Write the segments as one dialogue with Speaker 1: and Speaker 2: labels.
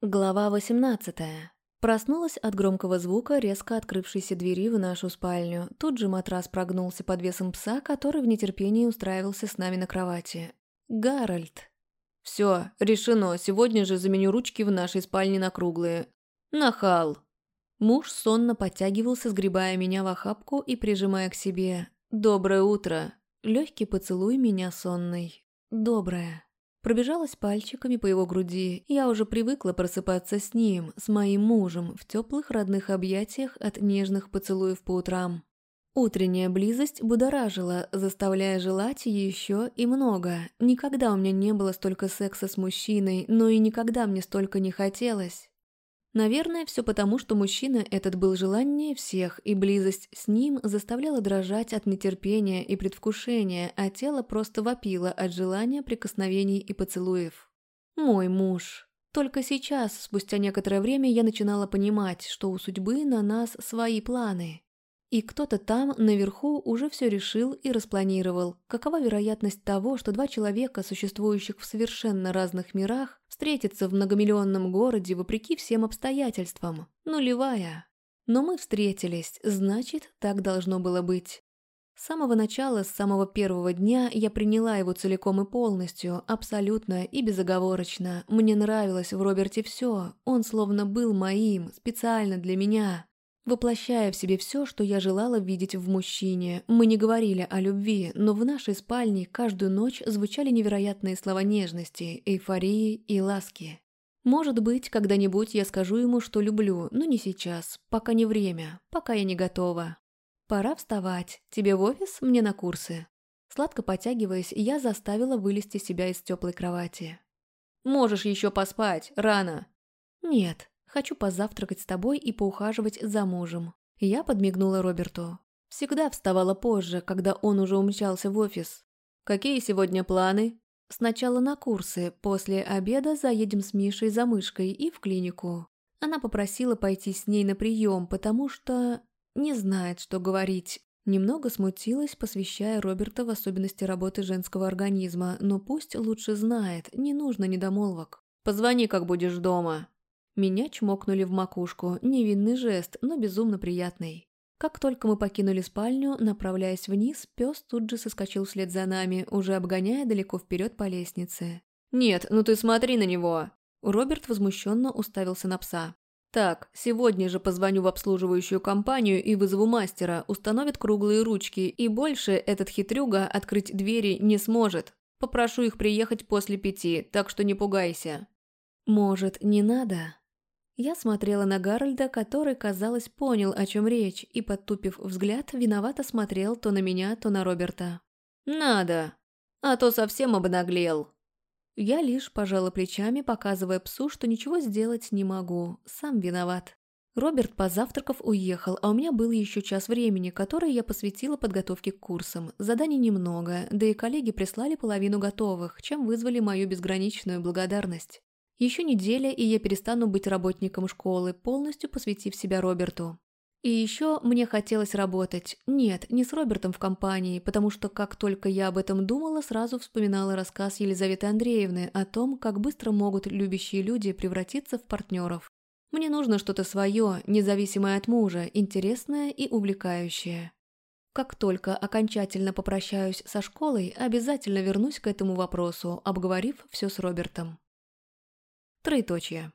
Speaker 1: Глава 18. Проснулась от громкого звука резко открывшейся двери в нашу спальню. Тут же матрас прогнулся под весом пса, который в нетерпении устраивался с нами на кровати. Гарольд.
Speaker 2: «Все, решено. Сегодня же заменю ручки в нашей спальне на круглые. Нахал!»
Speaker 1: Муж сонно подтягивался, сгребая меня в охапку и прижимая к себе. «Доброе утро!» Легкий поцелуй меня сонный. «Доброе!» Пробежалась пальчиками по его груди. Я уже привыкла просыпаться с ним, с моим мужем, в теплых родных объятиях от нежных поцелуев по утрам. Утренняя близость будоражила, заставляя желать еще и много. Никогда у меня не было столько секса с мужчиной, но и никогда мне столько не хотелось. Наверное, все потому, что мужчина этот был желаннее всех, и близость с ним заставляла дрожать от нетерпения и предвкушения, а тело просто вопило от желания прикосновений и поцелуев. Мой муж. Только сейчас, спустя некоторое время, я начинала понимать, что у судьбы на нас свои планы. И кто-то там, наверху, уже все решил и распланировал. Какова вероятность того, что два человека, существующих в совершенно разных мирах, встретятся в многомиллионном городе вопреки всем обстоятельствам? Нулевая. Но мы встретились, значит, так должно было быть. С самого начала, с самого первого дня я приняла его целиком и полностью, абсолютно и безоговорочно. Мне нравилось в Роберте все, он словно был моим, специально для меня воплощая в себе все, что я желала видеть в мужчине. Мы не говорили о любви, но в нашей спальне каждую ночь звучали невероятные слова нежности, эйфории и ласки. Может быть, когда-нибудь я скажу ему, что люблю, но не сейчас, пока не время, пока я не готова. Пора вставать. Тебе в офис, мне на курсы. Сладко потягиваясь, я заставила вылезти себя из теплой кровати.
Speaker 2: «Можешь еще поспать, рано».
Speaker 1: «Нет, Хочу позавтракать с тобой и поухаживать за мужем». Я подмигнула Роберту. Всегда вставала позже, когда он уже умчался в офис.
Speaker 2: «Какие сегодня планы?»
Speaker 1: «Сначала на курсы, после обеда заедем с Мишей за мышкой и в клинику». Она попросила пойти с ней на прием, потому что... не знает, что говорить. Немного смутилась, посвящая Роберта в особенности работы женского организма, но пусть лучше знает, не нужно недомолвок.
Speaker 2: «Позвони, как будешь дома»,
Speaker 1: меня чмокнули в макушку, невинный жест, но безумно приятный. Как только мы покинули спальню, направляясь вниз, пес тут же соскочил вслед за нами, уже обгоняя далеко вперед по лестнице.
Speaker 2: «Нет, ну ты смотри на него!»
Speaker 1: Роберт возмущенно уставился на пса.
Speaker 2: «Так, сегодня же позвоню в обслуживающую компанию и вызову мастера, установит круглые ручки, и больше этот хитрюга открыть двери не сможет. Попрошу их приехать после пяти, так что не пугайся».
Speaker 1: «Может, не надо?» Я смотрела на Гарольда, который, казалось, понял, о чем речь, и, подтупив взгляд, виновато смотрел то на меня, то на Роберта.
Speaker 2: «Надо, а то совсем обнаглел».
Speaker 1: Я лишь пожала плечами, показывая псу, что ничего сделать не могу, сам виноват. Роберт, позавтракав, уехал, а у меня был еще час времени, который я посвятила подготовке к курсам. Заданий немного, да и коллеги прислали половину готовых, чем вызвали мою безграничную благодарность. Еще неделя, и я перестану быть работником школы, полностью посвятив себя Роберту. И еще мне хотелось работать. Нет, не с Робертом в компании, потому что как только я об этом думала, сразу вспоминала рассказ Елизаветы Андреевны о том, как быстро могут любящие люди превратиться в партнеров. Мне нужно что-то свое, независимое от мужа, интересное и увлекающее. Как только окончательно попрощаюсь со школой, обязательно вернусь к этому вопросу, обговорив все с Робертом. Троеточие.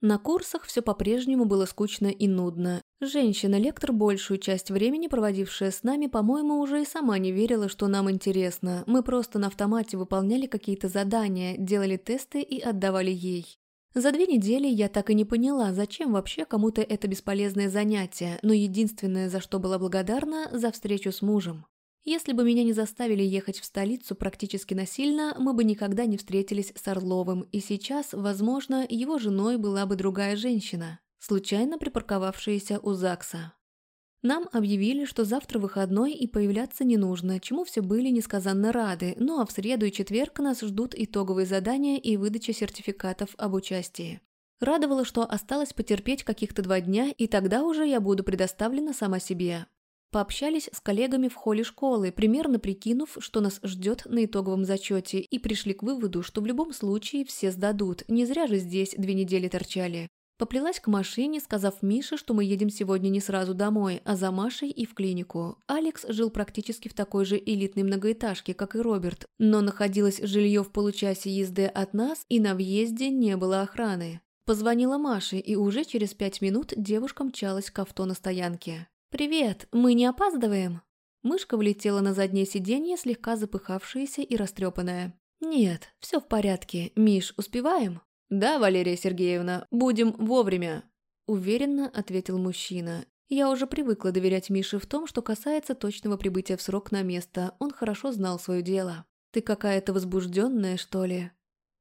Speaker 1: На курсах все по-прежнему было скучно и нудно. Женщина-лектор, большую часть времени проводившая с нами, по-моему, уже и сама не верила, что нам интересно. Мы просто на автомате выполняли какие-то задания, делали тесты и отдавали ей. За две недели я так и не поняла, зачем вообще кому-то это бесполезное занятие, но единственное, за что была благодарна, за встречу с мужем. Если бы меня не заставили ехать в столицу практически насильно, мы бы никогда не встретились с Орловым, и сейчас, возможно, его женой была бы другая женщина, случайно припарковавшаяся у ЗАГСа. Нам объявили, что завтра выходной и появляться не нужно, чему все были несказанно рады, ну а в среду и четверг нас ждут итоговые задания и выдача сертификатов об участии. Радовало, что осталось потерпеть каких-то два дня, и тогда уже я буду предоставлена сама себе. Пообщались с коллегами в холле школы, примерно прикинув, что нас ждет на итоговом зачете, и пришли к выводу, что в любом случае все сдадут, не зря же здесь две недели торчали. Поплелась к машине, сказав Мише, что мы едем сегодня не сразу домой, а за Машей и в клинику. Алекс жил практически в такой же элитной многоэтажке, как и Роберт, но находилось жилье в получасе езды от нас, и на въезде не было охраны. Позвонила Маше, и уже через пять минут девушка мчалась к авто на стоянке. «Привет, мы не опаздываем?» Мышка влетела на заднее сиденье, слегка запыхавшаяся и растрепанная. «Нет, все в порядке. Миш, успеваем?»
Speaker 2: «Да, Валерия Сергеевна, будем вовремя», –
Speaker 1: уверенно ответил мужчина. Я уже привыкла доверять Мише в том, что касается точного прибытия в срок на место. Он хорошо знал свое дело. «Ты какая-то возбужденная, что ли?»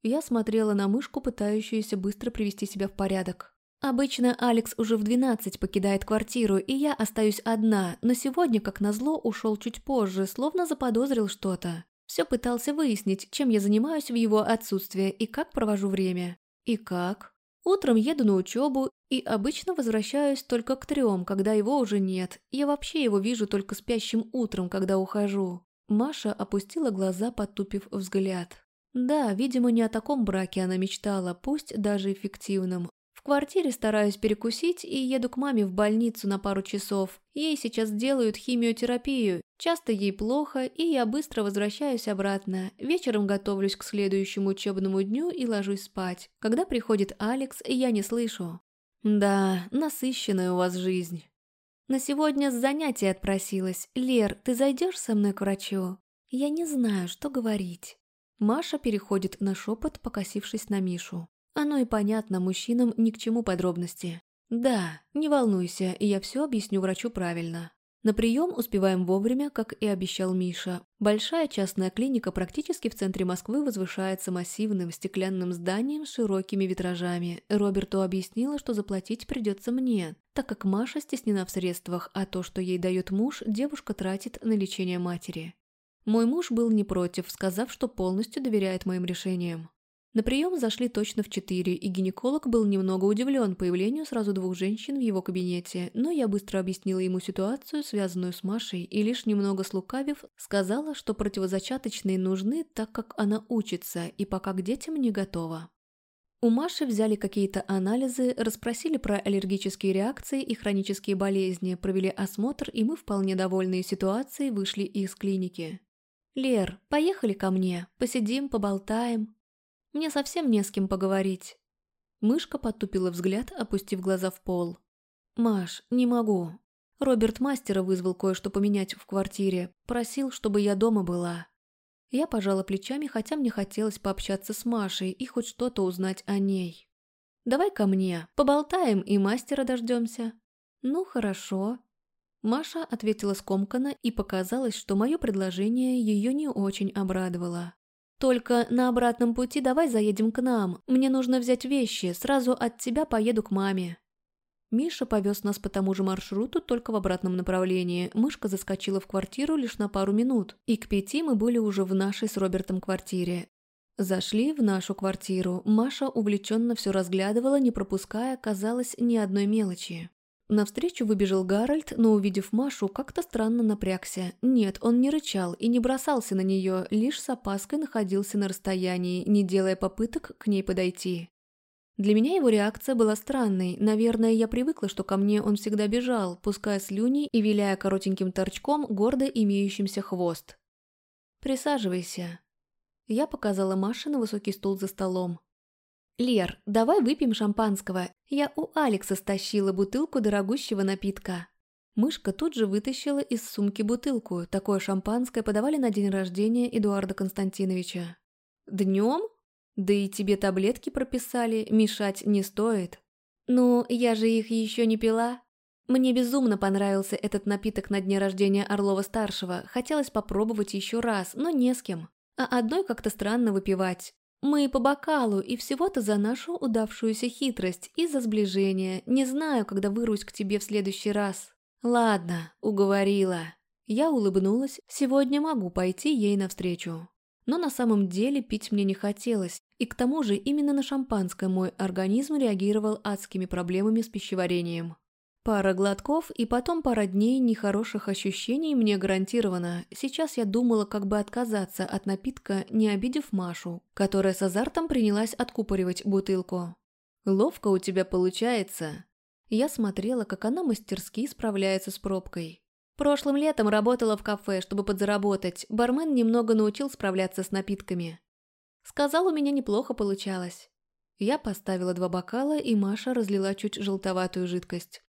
Speaker 1: Я смотрела на мышку, пытающуюся быстро привести себя в порядок. Обычно Алекс уже в 12 покидает квартиру, и я остаюсь одна, но сегодня, как назло, ушел чуть позже, словно заподозрил что-то. Все пытался выяснить, чем я занимаюсь в его отсутствие и как провожу время. И как? Утром еду на учебу и обычно возвращаюсь только к трем, когда его уже нет. Я вообще его вижу только спящим утром, когда ухожу. Маша опустила глаза, потупив взгляд. Да, видимо, не о таком браке она мечтала, пусть даже эффективном. В квартире стараюсь перекусить и еду к маме в больницу на пару часов. Ей сейчас делают химиотерапию. Часто ей плохо, и я быстро возвращаюсь обратно. Вечером готовлюсь к следующему учебному дню и ложусь спать. Когда приходит Алекс, я не слышу. Да, насыщенная у вас жизнь. На сегодня с занятия отпросилась. Лер, ты зайдешь со мной к врачу? Я не знаю, что говорить. Маша переходит на шепот, покосившись на Мишу. Оно и понятно, мужчинам ни к чему подробности. Да, не волнуйся, я все объясню врачу правильно. На прием успеваем вовремя, как и обещал Миша. Большая частная клиника практически в центре Москвы возвышается массивным стеклянным зданием с широкими витражами. Роберту объяснила, что заплатить придется мне, так как Маша стеснена в средствах, а то, что ей дает муж, девушка тратит на лечение матери. Мой муж был не против, сказав, что полностью доверяет моим решениям. На прием зашли точно в четыре, и гинеколог был немного удивлен появлению сразу двух женщин в его кабинете, но я быстро объяснила ему ситуацию, связанную с Машей, и лишь немного слукавив, сказала, что противозачаточные нужны, так как она учится и пока к детям не готова. У Маши взяли какие-то анализы, расспросили про аллергические реакции и хронические болезни, провели осмотр, и мы, вполне довольные ситуацией, вышли из клиники. «Лер, поехали ко мне, посидим, поболтаем», мне совсем не с кем поговорить». Мышка потупила взгляд, опустив глаза в пол. «Маш, не могу. Роберт мастера вызвал кое-что поменять в квартире. Просил, чтобы я дома была». Я пожала плечами, хотя мне хотелось пообщаться с Машей и хоть что-то узнать о ней. «Давай ко мне, поболтаем и мастера дождемся». «Ну, хорошо». Маша ответила скомканно и показалось, что мое предложение ее не очень обрадовало. Только на обратном пути давай заедем к нам. Мне нужно взять вещи, сразу от тебя поеду к маме». Миша повез нас по тому же маршруту, только в обратном направлении. Мышка заскочила в квартиру лишь на пару минут, и к пяти мы были уже в нашей с Робертом квартире. Зашли в нашу квартиру. Маша увлеченно все разглядывала, не пропуская, казалось, ни одной мелочи. Навстречу выбежал Гарольд, но, увидев Машу, как-то странно напрягся. Нет, он не рычал и не бросался на нее, лишь с опаской находился на расстоянии, не делая попыток к ней подойти. Для меня его реакция была странной. Наверное, я привыкла, что ко мне он всегда бежал, пуская слюни и виляя коротеньким торчком гордо имеющимся хвост. «Присаживайся». Я показала Маше на высокий стул за столом. «Лер, давай выпьем шампанского. Я у Алекса стащила бутылку дорогущего напитка». Мышка тут же вытащила из сумки бутылку. Такое шампанское подавали на день рождения Эдуарда Константиновича. «Днем? Да и тебе таблетки прописали, мешать не стоит». «Ну, я же их еще не пила». Мне безумно понравился этот напиток на дне рождения Орлова-старшего. Хотелось попробовать еще раз, но не с кем. А одной как-то странно выпивать. Мы по бокалу, и всего-то за нашу удавшуюся хитрость и за сближение. Не знаю, когда вырусь к тебе в следующий раз. Ладно, уговорила. Я улыбнулась, сегодня могу пойти ей навстречу. Но на самом деле пить мне не хотелось, и к тому же именно на шампанское мой организм реагировал адскими проблемами с пищеварением. Пара глотков и потом пара дней нехороших ощущений мне гарантировано. Сейчас я думала, как бы отказаться от напитка, не обидев Машу, которая с азартом принялась откупоривать бутылку. «Ловко у тебя получается». Я смотрела, как она мастерски справляется с пробкой. Прошлым летом работала в кафе, чтобы подзаработать. Бармен немного научил справляться с напитками. Сказал, у меня неплохо получалось. Я поставила два бокала, и Маша разлила чуть желтоватую жидкость.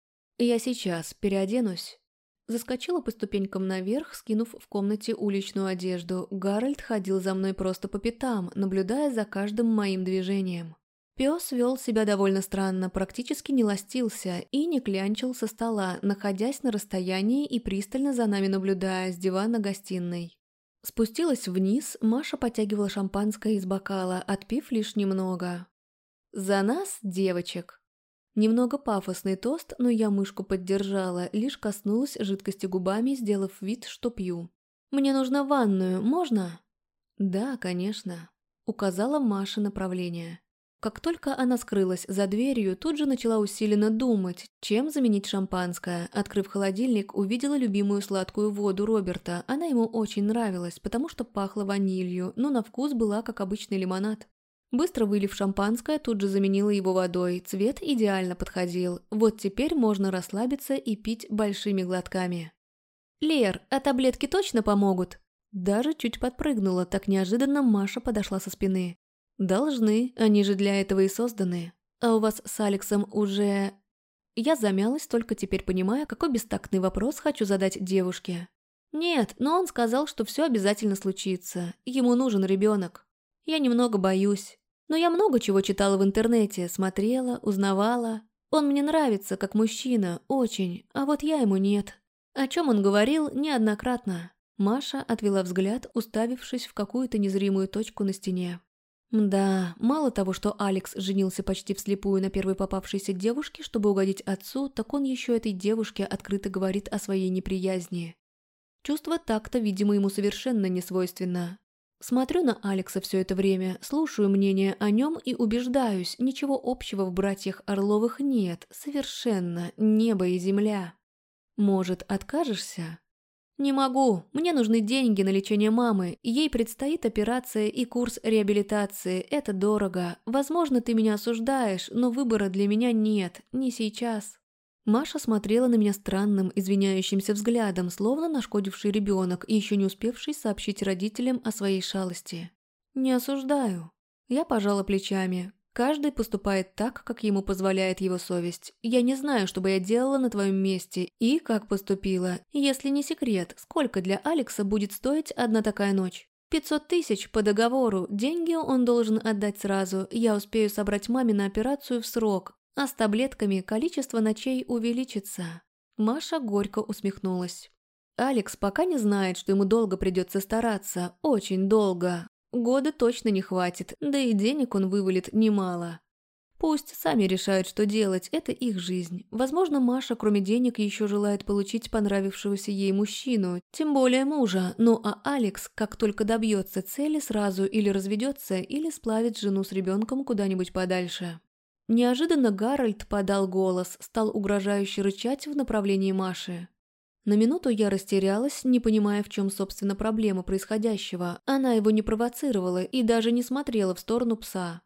Speaker 1: «Я сейчас переоденусь». Заскочила по ступенькам наверх, скинув в комнате уличную одежду. Гарольд ходил за мной просто по пятам, наблюдая за каждым моим движением. Пес вел себя довольно странно, практически не ластился и не клянчил со стола, находясь на расстоянии и пристально за нами наблюдая с дивана гостиной. Спустилась вниз, Маша потягивала шампанское из бокала, отпив лишь немного. «За нас, девочек!» Немного пафосный тост, но я мышку поддержала, лишь коснулась жидкости губами, сделав вид, что пью. «Мне нужно ванную, можно?» «Да, конечно», — указала Маша направление. Как только она скрылась за дверью, тут же начала усиленно думать, чем заменить шампанское. Открыв холодильник, увидела любимую сладкую воду Роберта. Она ему очень нравилась, потому что пахла ванилью, но на вкус была как обычный лимонад. Быстро вылив шампанское, тут же заменила его водой. Цвет идеально подходил. Вот теперь можно расслабиться и пить большими глотками. «Лер, а таблетки точно помогут?» Даже чуть подпрыгнула, так неожиданно Маша подошла со спины. «Должны, они же для этого и созданы. А у вас с Алексом уже...» Я замялась, только теперь понимая, какой бестактный вопрос хочу задать девушке. «Нет, но он сказал, что все обязательно случится. Ему нужен ребенок. Я немного боюсь. Но я много чего читала в интернете, смотрела, узнавала. Он мне нравится, как мужчина, очень, а вот я ему нет. О чем он говорил неоднократно. Маша отвела взгляд, уставившись в какую-то незримую точку на стене. Да, мало того, что Алекс женился почти вслепую на первой попавшейся девушке, чтобы угодить отцу, так он еще этой девушке открыто говорит о своей неприязни. Чувство такта, видимо, ему совершенно не свойственно. Смотрю на Алекса все это время, слушаю мнение о нем и убеждаюсь, ничего общего в братьях Орловых нет, совершенно небо и земля. Может, откажешься? Не могу, мне нужны деньги на лечение мамы, ей предстоит операция и курс реабилитации, это дорого. Возможно, ты меня осуждаешь, но выбора для меня нет, не сейчас. Маша смотрела на меня странным, извиняющимся взглядом, словно нашкодивший ребенок, еще не успевший сообщить родителям о своей шалости. «Не осуждаю». Я пожала плечами. Каждый поступает так, как ему позволяет его совесть. Я не знаю, что бы я делала на твоем месте и как поступила. Если не секрет, сколько для Алекса будет стоить одна такая ночь? Пятьсот тысяч по договору. Деньги он должен отдать сразу. Я успею собрать маме на операцию в срок а с таблетками количество ночей увеличится. Маша горько усмехнулась. Алекс пока не знает, что ему долго придется стараться, очень долго. Года точно не хватит, да и денег он вывалит немало. Пусть сами решают, что делать, это их жизнь. Возможно, Маша, кроме денег, еще желает получить понравившегося ей мужчину, тем более мужа. Ну а Алекс, как только добьется цели, сразу или разведется, или сплавит жену с ребенком куда-нибудь подальше. Неожиданно Гарольд подал голос, стал угрожающе рычать в направлении Маши. На минуту я растерялась, не понимая, в чем, собственно, проблема происходящего. Она его не провоцировала и даже не смотрела в сторону пса.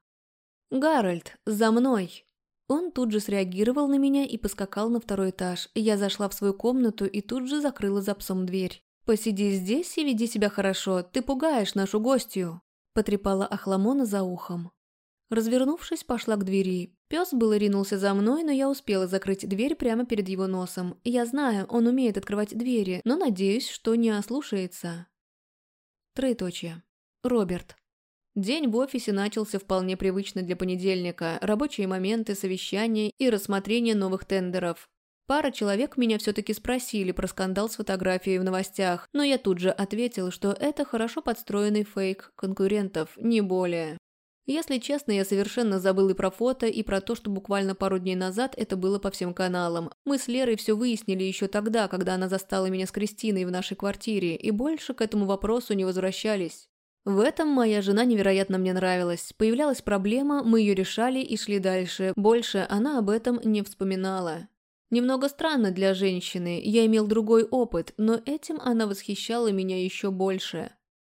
Speaker 1: «Гарольд, за мной!» Он тут же среагировал на меня и поскакал на второй этаж. Я зашла в свою комнату и тут же закрыла за псом дверь. «Посиди здесь и веди себя хорошо, ты пугаешь нашу гостью!» Потрепала Ахламона за ухом. Развернувшись, пошла к двери. Пес было ринулся за мной, но я успела закрыть дверь прямо перед его носом. Я знаю, он умеет открывать двери, но надеюсь, что не ослушается. Троеточие. Роберт. День в офисе начался вполне привычно для понедельника. Рабочие моменты, совещания и рассмотрение новых тендеров. Пара человек меня все-таки спросили про скандал с фотографией в новостях, но я тут же ответил, что это хорошо подстроенный фейк конкурентов, не более. Если честно, я совершенно забыл и про фото, и про то, что буквально пару дней назад это было по всем каналам. Мы с Лерой все выяснили еще тогда, когда она застала меня с Кристиной в нашей квартире, и больше к этому вопросу не возвращались. В этом моя жена невероятно мне нравилась. Появлялась проблема, мы ее решали и шли дальше. Больше она об этом не вспоминала. Немного странно для женщины, я имел другой опыт, но этим она восхищала меня еще больше.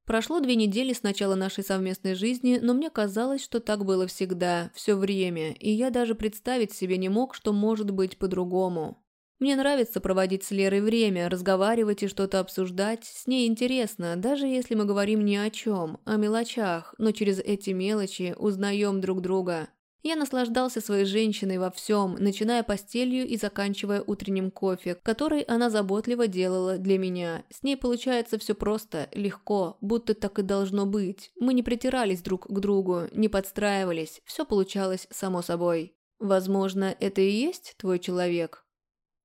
Speaker 1: Прошло две недели с начала нашей совместной жизни, но мне казалось, что так было всегда, все время, и я даже представить себе не мог, что может быть по-другому. Мне нравится проводить с Лерой время, разговаривать и что-то обсуждать. С ней интересно, даже если мы говорим ни о чем, о мелочах, но через эти мелочи узнаем друг друга. Я наслаждался своей женщиной во всем, начиная постелью и заканчивая утренним кофе, который она заботливо делала для меня. С ней получается все просто, легко, будто так и должно быть. Мы не притирались друг к другу, не подстраивались, все получалось само собой. Возможно, это и есть твой человек?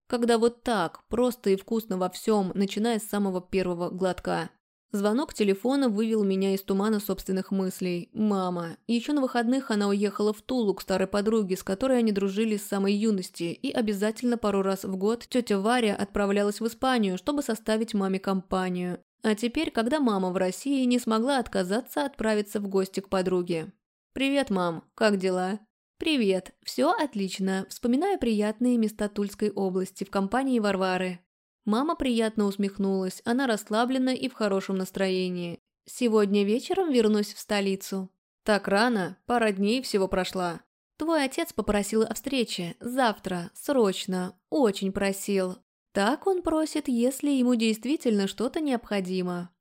Speaker 1: Когда вот так, просто и вкусно во всем, начиная с самого первого глотка. Звонок телефона вывел меня из тумана собственных мыслей. Мама. Еще на выходных она уехала в Тулу к старой подруге, с которой они дружили с самой юности, и обязательно пару раз в год тетя Варя отправлялась в Испанию, чтобы составить маме компанию. А теперь, когда мама в России, не смогла отказаться отправиться в гости к подруге. «Привет, мам. Как дела?» «Привет. Все отлично. Вспоминаю приятные места Тульской области в компании Варвары. Мама приятно усмехнулась, она расслаблена и в хорошем настроении. «Сегодня вечером вернусь в столицу». «Так рано, пара дней всего прошла». «Твой отец попросил о встрече. Завтра. Срочно. Очень просил. Так он просит, если ему действительно что-то необходимо».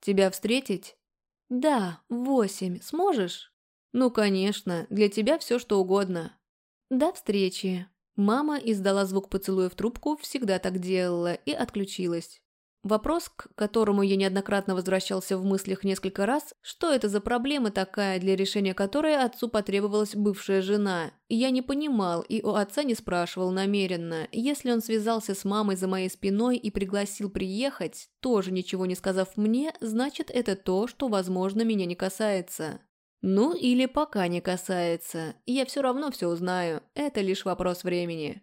Speaker 2: «Тебя встретить?»
Speaker 1: «Да, восемь. Сможешь?»
Speaker 2: «Ну, конечно. Для тебя все что угодно».
Speaker 1: «До встречи». Мама издала звук поцелуя в трубку, всегда так делала, и отключилась. Вопрос, к которому я неоднократно возвращался в мыслях несколько раз, что это за проблема такая, для решения которой отцу потребовалась бывшая жена. Я не понимал и у отца не спрашивал намеренно. Если он связался с мамой за моей спиной и пригласил приехать, тоже ничего не сказав мне, значит это то, что, возможно, меня не касается. Ну или пока не касается. Я все равно все узнаю. Это лишь вопрос времени.